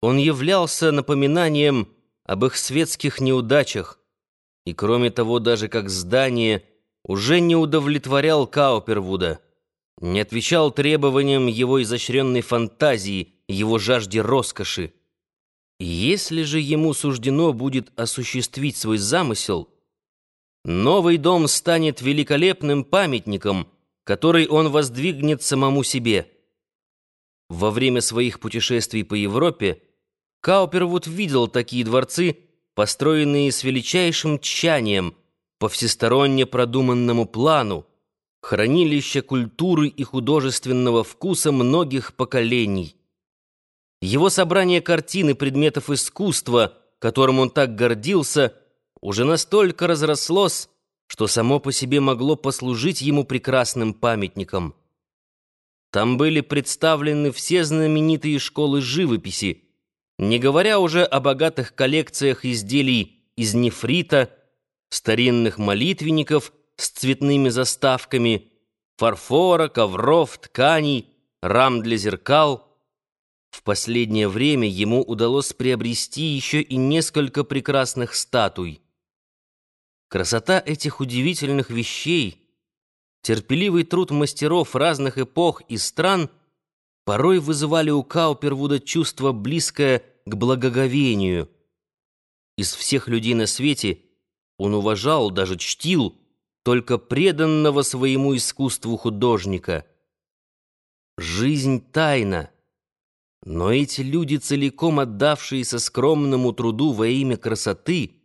Он являлся напоминанием об их светских неудачах, и, кроме того, даже как здание уже не удовлетворял Каупервуда, не отвечал требованиям его изощренной фантазии, его жажде роскоши. Если же ему суждено будет осуществить свой замысел, новый дом станет великолепным памятником, который он воздвигнет самому себе. Во время своих путешествий по Европе Каупервуд видел такие дворцы, построенные с величайшим тщанием, по всесторонне продуманному плану, хранилище культуры и художественного вкуса многих поколений. Его собрание картин и предметов искусства, которым он так гордился, уже настолько разрослось, что само по себе могло послужить ему прекрасным памятником. Там были представлены все знаменитые школы живописи, не говоря уже о богатых коллекциях изделий из нефрита, старинных молитвенников с цветными заставками, фарфора, ковров, тканей, рам для зеркал. В последнее время ему удалось приобрести еще и несколько прекрасных статуй. Красота этих удивительных вещей, терпеливый труд мастеров разных эпох и стран — порой вызывали у Каупервуда чувство близкое к благоговению. Из всех людей на свете он уважал, даже чтил, только преданного своему искусству художника. Жизнь тайна, но эти люди, целиком отдавшиеся скромному труду во имя красоты,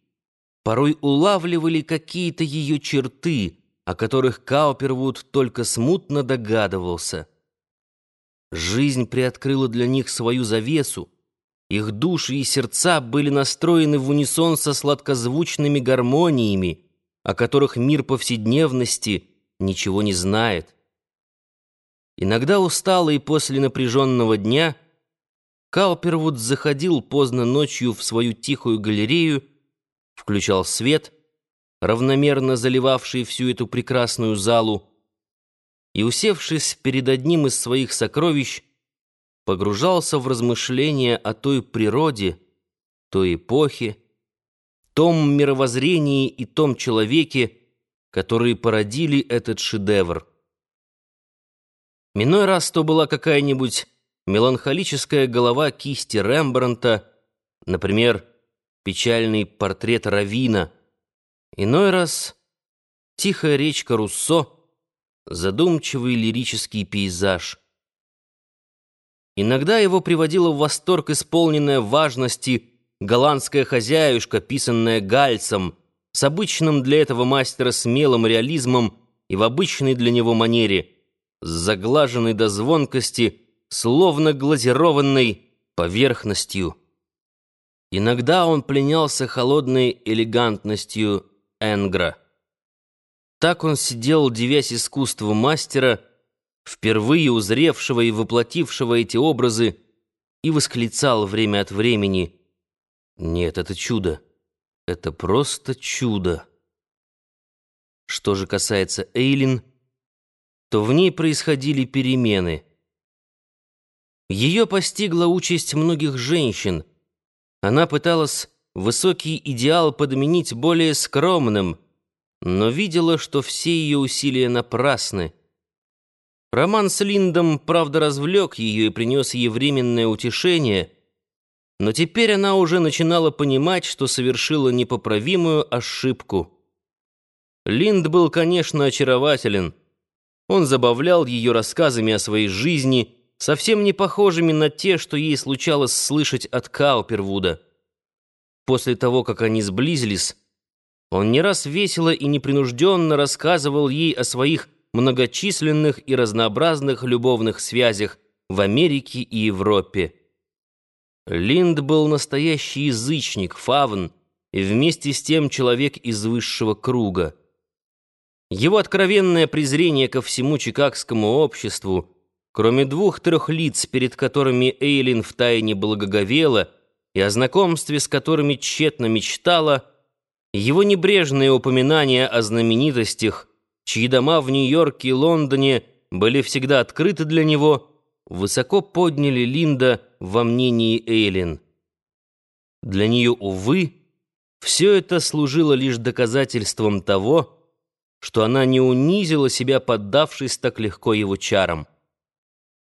порой улавливали какие-то ее черты, о которых Каупервуд только смутно догадывался. Жизнь приоткрыла для них свою завесу. Их души и сердца были настроены в унисон со сладкозвучными гармониями, о которых мир повседневности ничего не знает. Иногда усталый после напряженного дня, Каупервуд заходил поздно ночью в свою тихую галерею, включал свет, равномерно заливавший всю эту прекрасную залу, и, усевшись перед одним из своих сокровищ, погружался в размышления о той природе, той эпохе, том мировоззрении и том человеке, которые породили этот шедевр. Миной раз то была какая-нибудь меланхолическая голова кисти Рембрандта, например, печальный портрет Равина, иной раз тихая речка Руссо — задумчивый лирический пейзаж. Иногда его приводила в восторг исполненная важности голландская хозяюшка, писанная Гальцем, с обычным для этого мастера смелым реализмом и в обычной для него манере, с заглаженной до звонкости, словно глазированной поверхностью. Иногда он пленялся холодной элегантностью Энгра. Так он сидел, девясь искусству мастера, впервые узревшего и воплотившего эти образы, и восклицал время от времени «Нет, это чудо! Это просто чудо!» Что же касается Эйлин, то в ней происходили перемены. Ее постигла участь многих женщин. Она пыталась высокий идеал подменить более скромным — но видела, что все ее усилия напрасны. Роман с Линдом, правда, развлек ее и принес ей временное утешение, но теперь она уже начинала понимать, что совершила непоправимую ошибку. Линд был, конечно, очарователен. Он забавлял ее рассказами о своей жизни, совсем не похожими на те, что ей случалось слышать от Каупервуда. После того, как они сблизились, он не раз весело и непринужденно рассказывал ей о своих многочисленных и разнообразных любовных связях в Америке и Европе. Линд был настоящий язычник, фавн, и вместе с тем человек из высшего круга. Его откровенное презрение ко всему чикагскому обществу, кроме двух-трех лиц, перед которыми Эйлин втайне благоговела, и о знакомстве с которыми тщетно мечтала — его небрежные упоминания о знаменитостях, чьи дома в Нью-Йорке и Лондоне были всегда открыты для него, высоко подняли Линда во мнении Эйлин. Для нее, увы, все это служило лишь доказательством того, что она не унизила себя, поддавшись так легко его чарам.